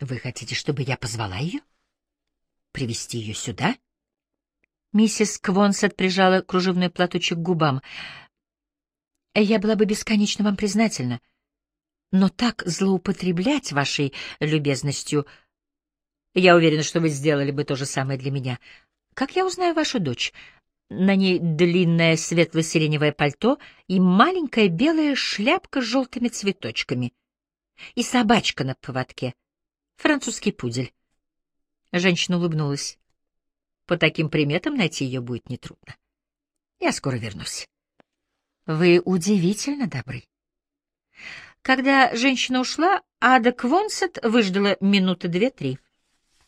Вы хотите, чтобы я позвала ее? Привести ее сюда? Миссис Квонсет прижала кружевной платочек к губам. Я была бы бесконечно вам признательна, но так злоупотреблять вашей любезностью... Я уверена, что вы сделали бы то же самое для меня. Как я узнаю вашу дочь? На ней длинное светло-сиреневое пальто и маленькая белая шляпка с желтыми цветочками. И собачка на поводке. Французский пудель. Женщина улыбнулась. По таким приметам найти ее будет нетрудно. Я скоро вернусь. Вы удивительно добры. Когда женщина ушла, Ада Квонсет выждала минуты две-три.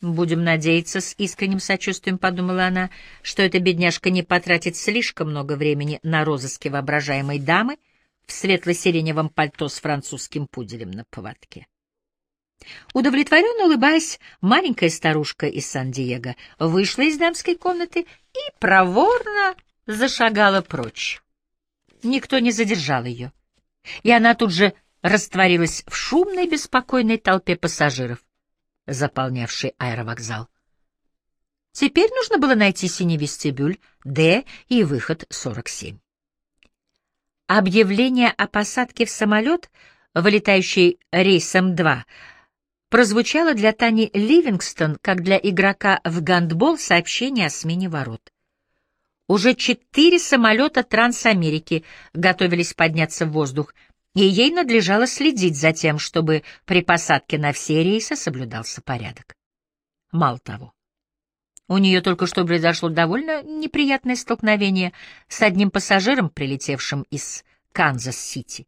«Будем надеяться, с искренним сочувствием подумала она, что эта бедняжка не потратит слишком много времени на розыски воображаемой дамы в светло-сиреневом пальто с французским пуделем на поводке». Удовлетворенно улыбаясь, маленькая старушка из Сан-Диего вышла из дамской комнаты и проворно зашагала прочь. Никто не задержал ее, и она тут же растворилась в шумной беспокойной толпе пассажиров заполнявший аэровокзал. Теперь нужно было найти синий вестибюль Д и выход 47. Объявление о посадке в самолет, вылетающий рейсом 2, прозвучало для Тани Ливингстон, как для игрока в гандбол сообщение о смене ворот. Уже четыре самолета Трансамерики готовились подняться в воздух — и ей надлежало следить за тем, чтобы при посадке на все рейсы соблюдался порядок. Мало того, у нее только что произошло довольно неприятное столкновение с одним пассажиром, прилетевшим из Канзас-Сити.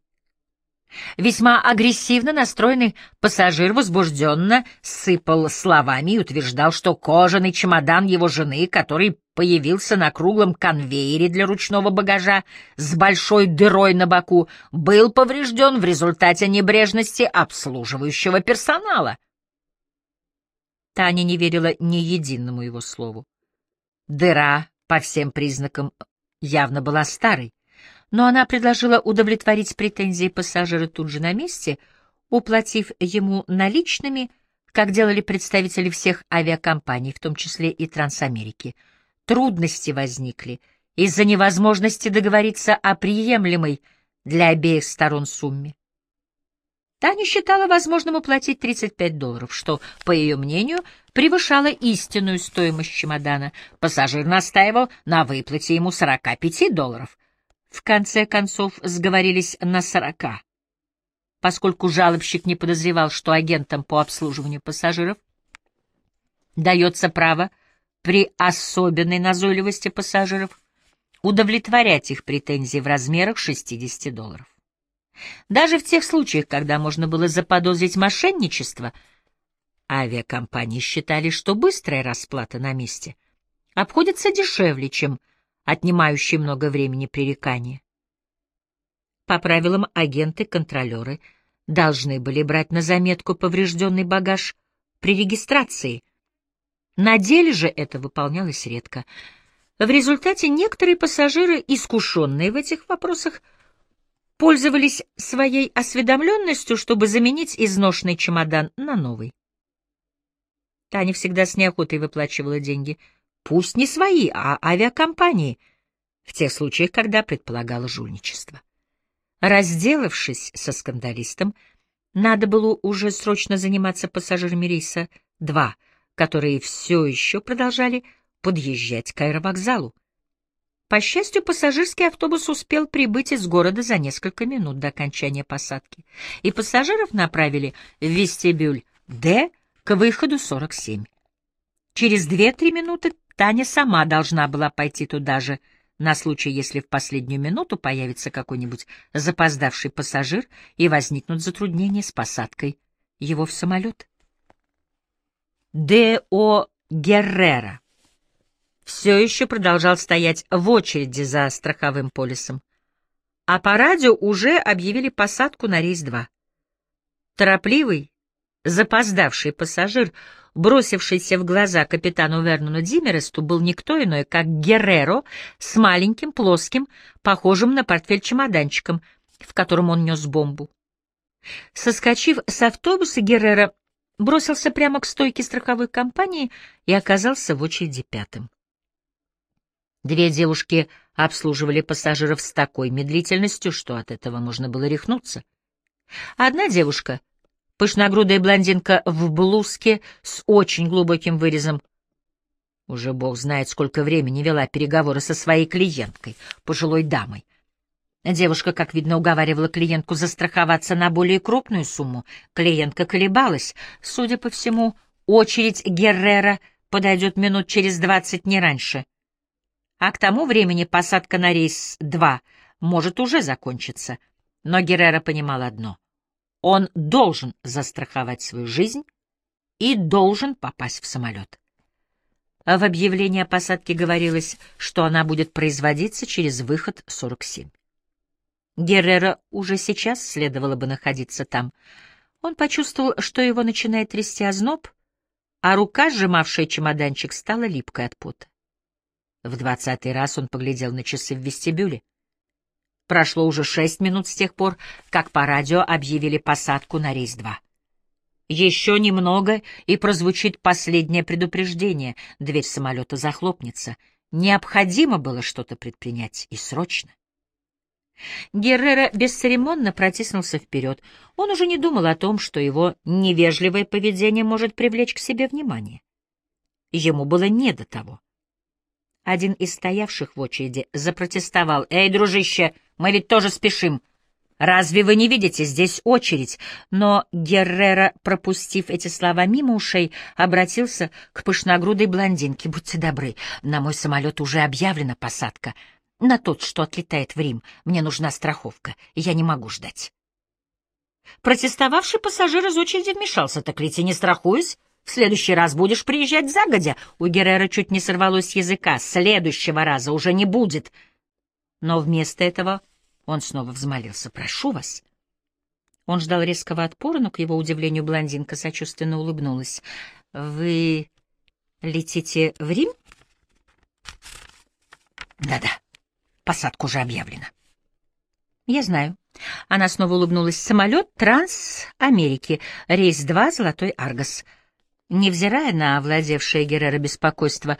Весьма агрессивно настроенный пассажир возбужденно сыпал словами и утверждал, что кожаный чемодан его жены, который появился на круглом конвейере для ручного багажа с большой дырой на боку, был поврежден в результате небрежности обслуживающего персонала. Таня не верила ни единому его слову. Дыра, по всем признакам, явно была старой но она предложила удовлетворить претензии пассажира тут же на месте, уплатив ему наличными, как делали представители всех авиакомпаний, в том числе и Трансамерики. Трудности возникли из-за невозможности договориться о приемлемой для обеих сторон сумме. Таня считала возможным уплатить 35 долларов, что, по ее мнению, превышало истинную стоимость чемодана. Пассажир настаивал на выплате ему 45 долларов — в конце концов сговорились на сорока, поскольку жалобщик не подозревал, что агентам по обслуживанию пассажиров дается право при особенной назойливости пассажиров удовлетворять их претензии в размерах 60 долларов. Даже в тех случаях, когда можно было заподозрить мошенничество, авиакомпании считали, что быстрая расплата на месте обходится дешевле, чем отнимающие много времени пререкания. По правилам агенты-контролеры должны были брать на заметку поврежденный багаж при регистрации. На деле же это выполнялось редко. В результате некоторые пассажиры, искушенные в этих вопросах, пользовались своей осведомленностью, чтобы заменить изношенный чемодан на новый. Таня всегда с неохотой выплачивала деньги — Пусть не свои, а авиакомпании, в тех случаях, когда предполагало жульничество. Разделавшись со скандалистом, надо было уже срочно заниматься пассажирами рейса 2, которые все еще продолжали подъезжать к аэровокзалу. По счастью, пассажирский автобус успел прибыть из города за несколько минут до окончания посадки, и пассажиров направили в вестибюль «Д» к выходу 47. Через 2-3 минуты Таня сама должна была пойти туда же, на случай, если в последнюю минуту появится какой-нибудь запоздавший пассажир и возникнут затруднения с посадкой его в самолет. Д.О. Геррера все еще продолжал стоять в очереди за страховым полисом, а по радио уже объявили посадку на рейс 2. Торопливый, запоздавший пассажир — бросившийся в глаза капитану Вернону Димересту, был никто иной, как Герреро с маленьким, плоским, похожим на портфель чемоданчиком, в котором он нес бомбу. Соскочив с автобуса, Геррера бросился прямо к стойке страховой компании и оказался в очереди пятым. Две девушки обслуживали пассажиров с такой медлительностью, что от этого можно было рехнуться. Одна девушка, пышногрудая блондинка в блузке с очень глубоким вырезом, уже бог знает, сколько времени вела переговоры со своей клиенткой, пожилой дамой. Девушка, как видно, уговаривала клиентку застраховаться на более крупную сумму. Клиентка колебалась. Судя по всему, очередь Геррера подойдет минут через двадцать не раньше а к тому времени посадка на рейс 2 может уже закончиться. Но Геррера понимал одно — он должен застраховать свою жизнь и должен попасть в самолет. В объявлении о посадке говорилось, что она будет производиться через выход 47. Геррера уже сейчас следовало бы находиться там. Он почувствовал, что его начинает трясти озноб, а рука, сжимавшая чемоданчик, стала липкой от пота. В двадцатый раз он поглядел на часы в вестибюле. Прошло уже шесть минут с тех пор, как по радио объявили посадку на рейс 2. Еще немного, и прозвучит последнее предупреждение. Дверь самолета захлопнется. Необходимо было что-то предпринять, и срочно. Геррера бесцеремонно протиснулся вперед. Он уже не думал о том, что его невежливое поведение может привлечь к себе внимание. Ему было не до того. Один из стоявших в очереди запротестовал. «Эй, дружище, мы ведь тоже спешим. Разве вы не видите, здесь очередь?» Но Геррера, пропустив эти слова мимо ушей, обратился к пышногрудой блондинке. «Будьте добры, на мой самолет уже объявлена посадка. На тот, что отлетает в Рим. Мне нужна страховка, я не могу ждать». Протестовавший пассажир из очереди вмешался. «Так лети, не страхуюсь». В следующий раз будешь приезжать загодя. У Геррера чуть не сорвалось с языка. Следующего раза уже не будет. Но вместо этого он снова взмолился. «Прошу вас». Он ждал резкого отпора, но, к его удивлению, блондинка сочувственно улыбнулась. «Вы летите в Рим?» «Да-да, посадка уже объявлена». «Я знаю». Она снова улыбнулась. «Самолет Транс-Америки, рейс 2, Золотой Аргос». Невзирая на овладевшее Геррера беспокойство,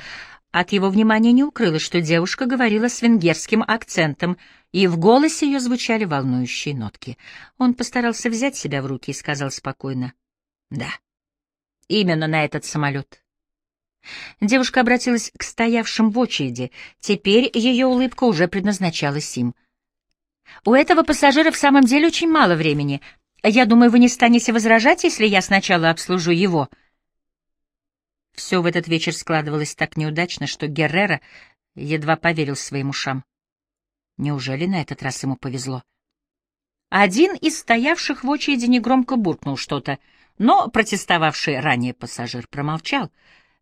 от его внимания не укрылось, что девушка говорила с венгерским акцентом, и в голосе ее звучали волнующие нотки. Он постарался взять себя в руки и сказал спокойно. «Да, именно на этот самолет». Девушка обратилась к стоявшим в очереди. Теперь ее улыбка уже предназначалась им. «У этого пассажира в самом деле очень мало времени. Я думаю, вы не станете возражать, если я сначала обслужу его». Все в этот вечер складывалось так неудачно, что Геррера едва поверил своим ушам. Неужели на этот раз ему повезло? Один из стоявших в очереди негромко буркнул что-то, но протестовавший ранее пассажир промолчал.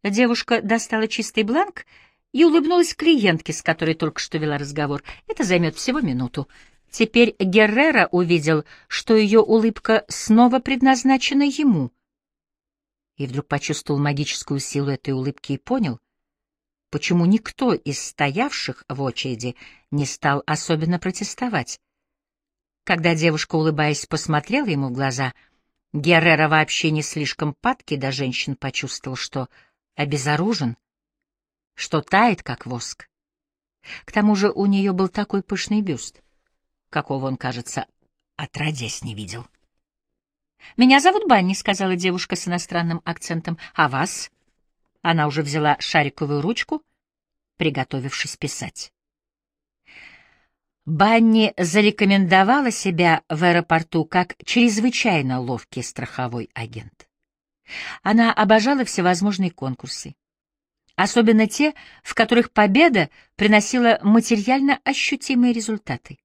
Девушка достала чистый бланк и улыбнулась клиентке, с которой только что вела разговор. Это займет всего минуту. Теперь Геррера увидел, что ее улыбка снова предназначена ему — и вдруг почувствовал магическую силу этой улыбки и понял, почему никто из стоявших в очереди не стал особенно протестовать. Когда девушка, улыбаясь, посмотрела ему в глаза, Геррера вообще не слишком падкий до женщин почувствовал, что обезоружен, что тает, как воск. К тому же у нее был такой пышный бюст, какого он, кажется, отродясь не видел. «Меня зовут Банни», — сказала девушка с иностранным акцентом. «А вас?» Она уже взяла шариковую ручку, приготовившись писать. Банни зарекомендовала себя в аэропорту как чрезвычайно ловкий страховой агент. Она обожала всевозможные конкурсы, особенно те, в которых победа приносила материально ощутимые результаты.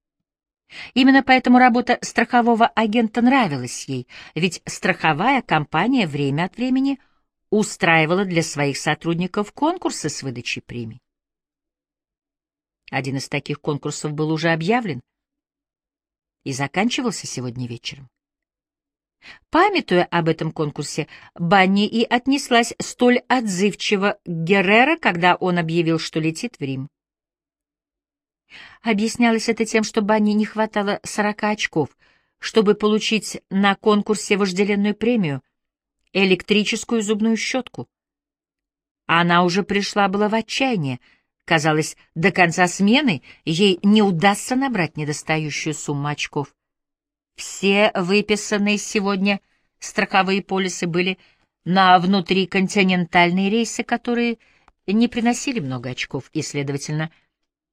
Именно поэтому работа страхового агента нравилась ей, ведь страховая компания время от времени устраивала для своих сотрудников конкурсы с выдачей премий. Один из таких конкурсов был уже объявлен и заканчивался сегодня вечером. Памятуя об этом конкурсе, Банни и отнеслась столь отзывчиво к Геррера, когда он объявил, что летит в Рим. Объяснялось это тем, что Банни не хватало сорока очков, чтобы получить на конкурсе вожделенную премию. электрическую зубную щетку. Она уже пришла была в отчаяние. Казалось, до конца смены ей не удастся набрать недостающую сумму очков. Все выписанные сегодня страховые полисы были на внутриконтинентальные рейсы, которые не приносили много очков и, следовательно,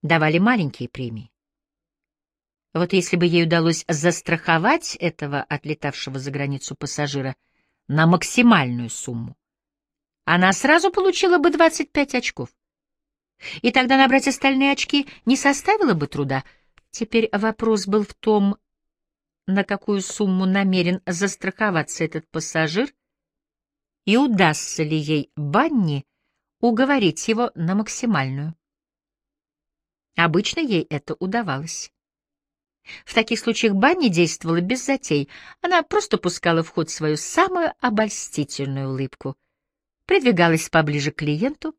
давали маленькие премии. Вот если бы ей удалось застраховать этого отлетавшего за границу пассажира на максимальную сумму, она сразу получила бы 25 очков. И тогда набрать остальные очки не составило бы труда. Теперь вопрос был в том, на какую сумму намерен застраховаться этот пассажир, и удастся ли ей Банни уговорить его на максимальную. Обычно ей это удавалось. В таких случаях Банни действовала без затей. Она просто пускала в ход свою самую обольстительную улыбку, придвигалась поближе к клиенту,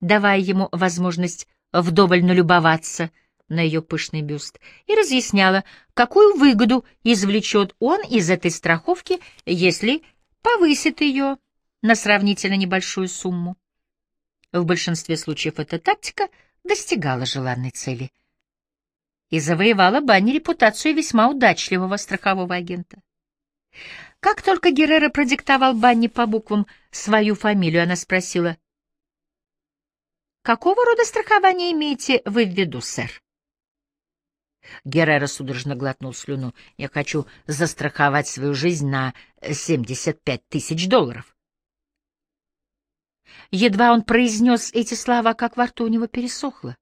давая ему возможность вдоволь налюбоваться на ее пышный бюст, и разъясняла, какую выгоду извлечет он из этой страховки, если повысит ее на сравнительно небольшую сумму. В большинстве случаев эта тактика достигала желанной цели — и завоевала Банни репутацию весьма удачливого страхового агента. Как только Геррера продиктовал Банни по буквам свою фамилию, она спросила, «Какого рода страхование имеете вы в виду, сэр?» Геррера судорожно глотнул слюну. «Я хочу застраховать свою жизнь на 75 тысяч долларов». Едва он произнес эти слова, как во рту у него пересохло.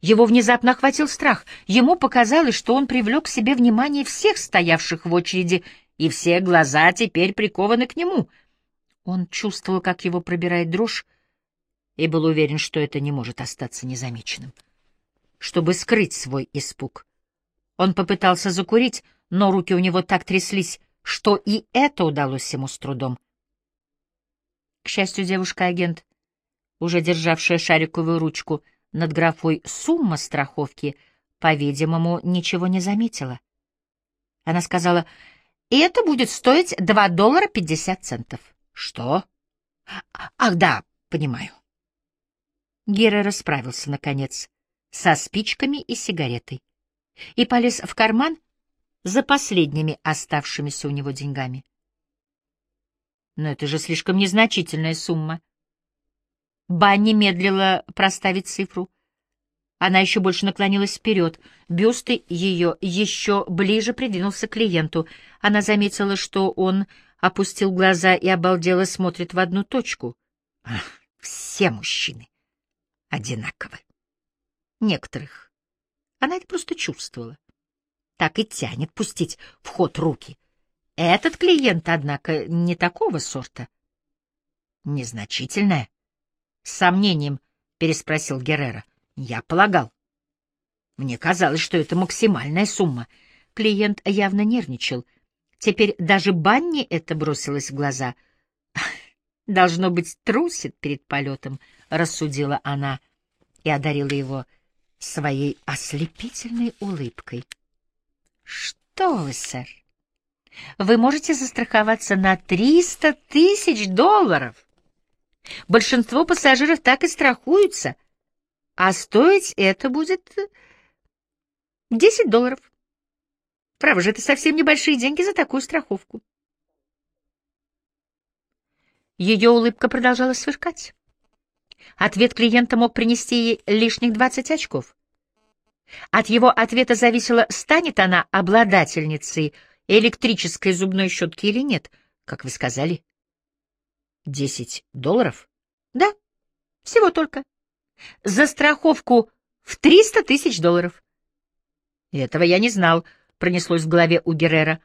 Его внезапно охватил страх. Ему показалось, что он привлек к себе внимание всех стоявших в очереди, и все глаза теперь прикованы к нему. Он чувствовал, как его пробирает дрожь, и был уверен, что это не может остаться незамеченным. Чтобы скрыть свой испуг, он попытался закурить, но руки у него так тряслись, что и это удалось ему с трудом. К счастью, девушка-агент, уже державшая шариковую ручку, — над графой «сумма страховки», по-видимому, ничего не заметила. Она сказала, «Это будет стоить 2 доллара 50 центов». «Что?» «Ах, да, понимаю». Гера расправился, наконец, со спичками и сигаретой и полез в карман за последними оставшимися у него деньгами. Но это же слишком незначительная сумма. Банни медлила проставить цифру. Она еще больше наклонилась вперед. Бюст ее еще ближе придвинулся к клиенту. Она заметила, что он опустил глаза и обалдело смотрит в одну точку. Ах, все мужчины одинаковы. Некоторых. Она это просто чувствовала. Так и тянет пустить в ход руки. Этот клиент, однако, не такого сорта. Незначительная. С сомнением переспросил Геррера. Я полагал. Мне казалось, что это максимальная сумма. Клиент явно нервничал. Теперь даже Банни это бросилось в глаза. «Должно быть, трусит перед полетом», — рассудила она и одарила его своей ослепительной улыбкой. «Что вы, сэр? Вы можете застраховаться на триста тысяч долларов?» Большинство пассажиров так и страхуются, а стоить это будет 10 долларов. Право же, это совсем небольшие деньги за такую страховку. Ее улыбка продолжала сверкать. Ответ клиента мог принести ей лишних 20 очков. От его ответа зависело, станет она обладательницей электрической зубной щетки или нет, как вы сказали. Десять долларов? Да, всего только. За страховку в триста тысяч долларов. Этого я не знал, пронеслось в голове у Геррера.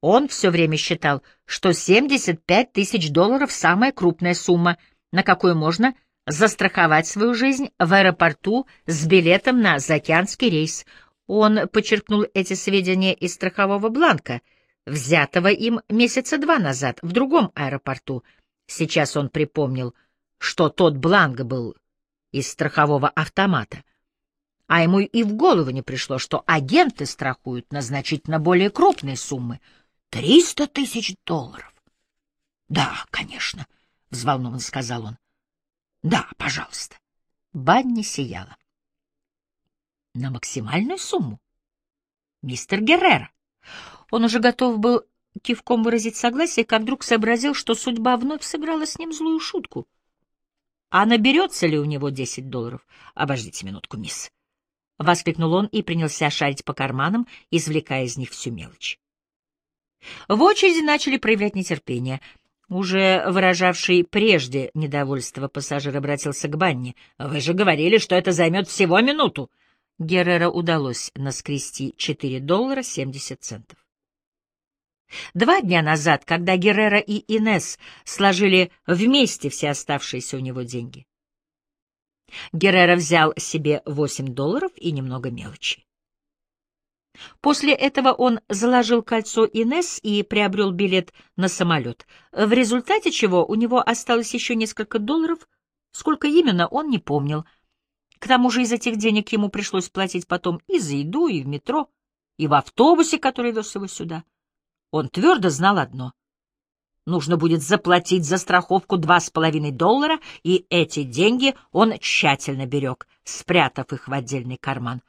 Он все время считал, что 75 тысяч долларов — самая крупная сумма, на какую можно застраховать свою жизнь в аэропорту с билетом на заокеанский рейс. Он подчеркнул эти сведения из страхового бланка, взятого им месяца два назад в другом аэропорту — Сейчас он припомнил, что тот бланк был из страхового автомата, а ему и в голову не пришло, что агенты страхуют на значительно более крупные суммы — триста тысяч долларов. Да, конечно, — взволнованно сказал он. Да, пожалуйста. Банни сияла. На максимальную сумму? Мистер Геррера. Он уже готов был кивком выразить согласие, как вдруг сообразил, что судьба вновь сыграла с ним злую шутку. А наберется ли у него десять долларов? Обождите минутку, мисс. — воскликнул он и принялся шарить по карманам, извлекая из них всю мелочь. В очереди начали проявлять нетерпение. Уже выражавший прежде недовольство пассажир обратился к Банне. «Вы же говорили, что это займет всего минуту!» Геррера удалось наскрести 4 доллара 70 центов. Два дня назад, когда Геррера и Инес сложили вместе все оставшиеся у него деньги, Геррера взял себе 8 долларов и немного мелочи. После этого он заложил кольцо Инес и приобрел билет на самолет, в результате чего у него осталось еще несколько долларов, сколько именно он не помнил. К тому же из этих денег ему пришлось платить потом и за еду, и в метро, и в автобусе, который вез его сюда. Он твердо знал одно нужно будет заплатить за страховку два с половиной доллара, и эти деньги он тщательно берег, спрятав их в отдельный карман.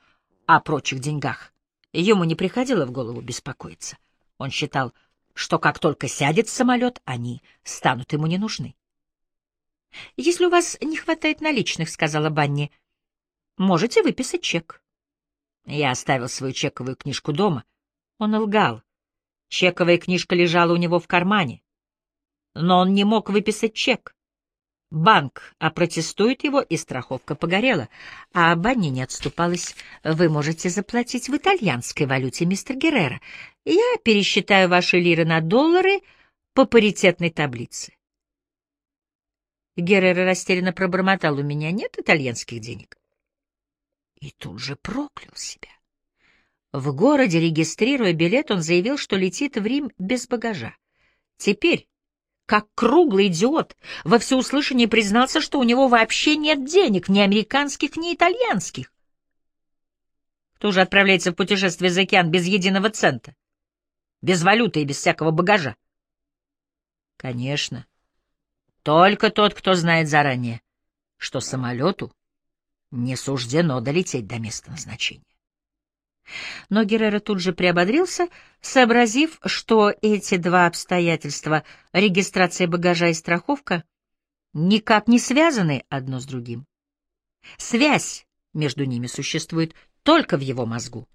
О прочих деньгах ему не приходило в голову беспокоиться. Он считал, что как только сядет самолет, они станут ему не нужны. «Если у вас не хватает наличных, — сказала Банни, — можете выписать чек». Я оставил свою чековую книжку дома. Он лгал. Чековая книжка лежала у него в кармане но он не мог выписать чек. Банк опротестует его, и страховка погорела. А Банни не отступалась. Вы можете заплатить в итальянской валюте, мистер Геррера. Я пересчитаю ваши лиры на доллары по паритетной таблице. Геррера растерянно пробормотал. У меня нет итальянских денег. И тут же проклял себя. В городе, регистрируя билет, он заявил, что летит в Рим без багажа. Теперь как круглый идиот, во всеуслышание признался, что у него вообще нет денег, ни американских, ни итальянских. Кто же отправляется в путешествие за океан без единого цента? Без валюты и без всякого багажа? Конечно. Только тот, кто знает заранее, что самолету не суждено долететь до места назначения. Но Геррера тут же приободрился, сообразив, что эти два обстоятельства — регистрация багажа и страховка — никак не связаны одно с другим. Связь между ними существует только в его мозгу.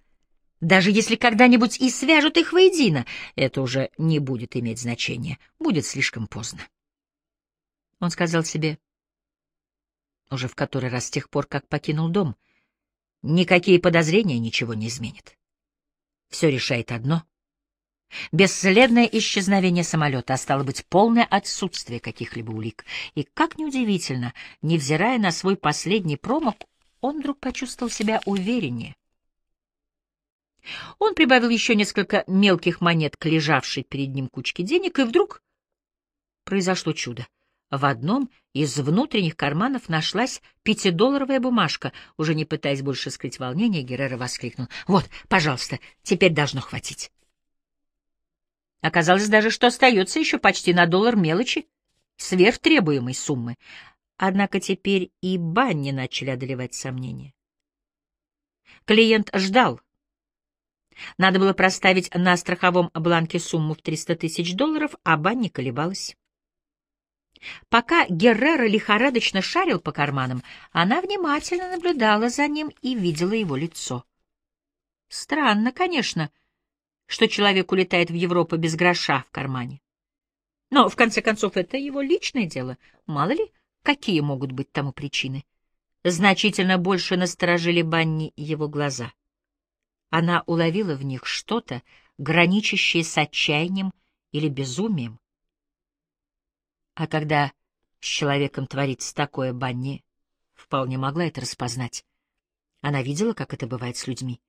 Даже если когда-нибудь и свяжут их воедино, это уже не будет иметь значения, будет слишком поздно. Он сказал себе, уже в который раз с тех пор, как покинул дом, Никакие подозрения ничего не изменят. Все решает одно. Бесследное исчезновение самолета, а стало быть, полное отсутствие каких-либо улик. И, как неудивительно, невзирая на свой последний промах, он вдруг почувствовал себя увереннее. Он прибавил еще несколько мелких монет к лежавшей перед ним кучке денег, и вдруг произошло чудо. В одном из внутренних карманов нашлась пятидолларовая бумажка. Уже не пытаясь больше скрыть волнение, Геррера воскликнул. «Вот, пожалуйста, теперь должно хватить». Оказалось даже, что остается еще почти на доллар мелочи, сверх требуемой суммы. Однако теперь и Банни начали одолевать сомнения. Клиент ждал. Надо было проставить на страховом бланке сумму в 300 тысяч долларов, а Банни колебалась. Пока Геррера лихорадочно шарил по карманам, она внимательно наблюдала за ним и видела его лицо. Странно, конечно, что человек улетает в Европу без гроша в кармане. Но, в конце концов, это его личное дело. Мало ли, какие могут быть тому причины. Значительно больше насторожили Банни его глаза. Она уловила в них что-то, граничащее с отчаянием или безумием. А когда с человеком творится такое, Банни вполне могла это распознать. Она видела, как это бывает с людьми.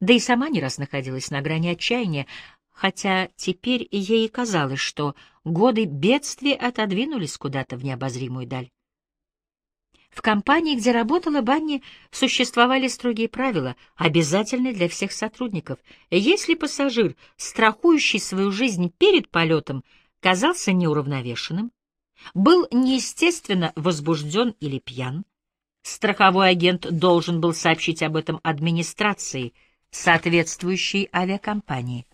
Да и сама не раз находилась на грани отчаяния, хотя теперь ей казалось, что годы бедствия отодвинулись куда-то в необозримую даль. В компании, где работала Банни, существовали строгие правила, обязательные для всех сотрудников. Если пассажир, страхующий свою жизнь перед полетом, казался неуравновешенным, был неестественно возбужден или пьян, страховой агент должен был сообщить об этом администрации соответствующей авиакомпании.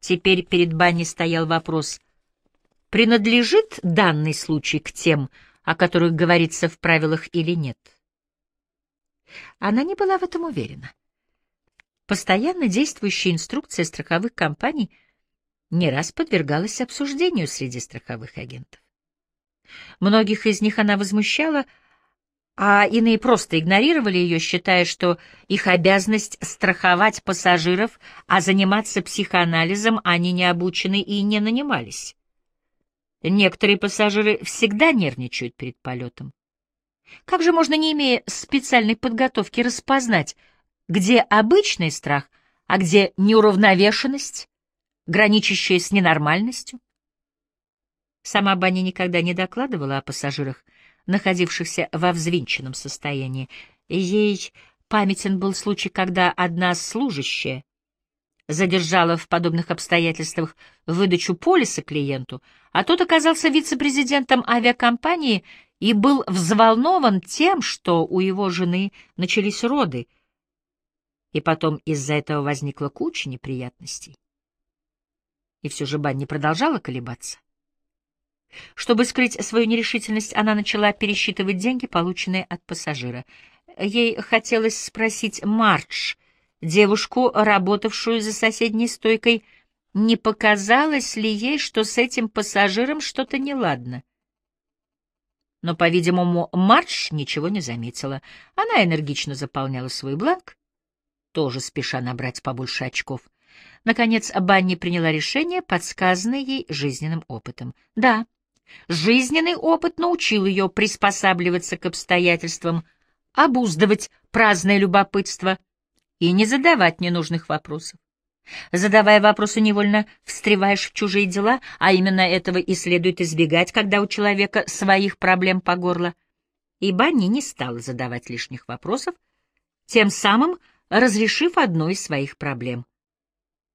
Теперь перед Банни стоял вопрос, принадлежит данный случай к тем, о которых говорится в правилах или нет. Она не была в этом уверена. Постоянно действующая инструкция страховых компаний не раз подвергалась обсуждению среди страховых агентов. Многих из них она возмущала, а иные просто игнорировали ее, считая, что их обязанность страховать пассажиров, а заниматься психоанализом они не обучены и не нанимались. Некоторые пассажиры всегда нервничают перед полетом. Как же можно, не имея специальной подготовки, распознать, где обычный страх, а где неуравновешенность, граничащая с ненормальностью? Сама Банни никогда не докладывала о пассажирах, находившихся во взвинченном состоянии. Ей памятен был случай, когда одна служащая задержала в подобных обстоятельствах выдачу полиса клиенту, а тот оказался вице-президентом авиакомпании и был взволнован тем, что у его жены начались роды, и потом из-за этого возникла куча неприятностей. И все же Банни продолжала колебаться. Чтобы скрыть свою нерешительность, она начала пересчитывать деньги, полученные от пассажира. Ей хотелось спросить Мардж, девушку, работавшую за соседней стойкой, не показалось ли ей, что с этим пассажиром что-то неладно. Но, по-видимому, Мардж ничего не заметила. Она энергично заполняла свой бланк, тоже спеша набрать побольше очков. Наконец, Банни приняла решение, подсказанное ей жизненным опытом. Да, Жизненный опыт научил ее приспосабливаться к обстоятельствам, обуздывать праздное любопытство и не задавать ненужных вопросов. Задавая вопросы, невольно встреваешь в чужие дела, а именно этого и следует избегать, когда у человека своих проблем по горло. И Банни не стала задавать лишних вопросов, тем самым разрешив одну из своих проблем.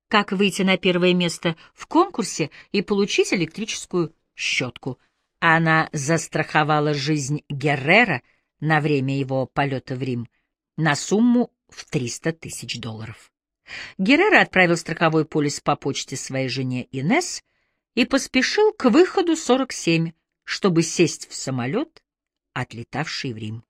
Как выйти на первое место в конкурсе и получить электрическую щетку. Она застраховала жизнь Геррера на время его полета в Рим на сумму в 300 тысяч долларов. Геррера отправил страховой полис по почте своей жене Инес и поспешил к выходу 47, чтобы сесть в самолет, отлетавший в Рим.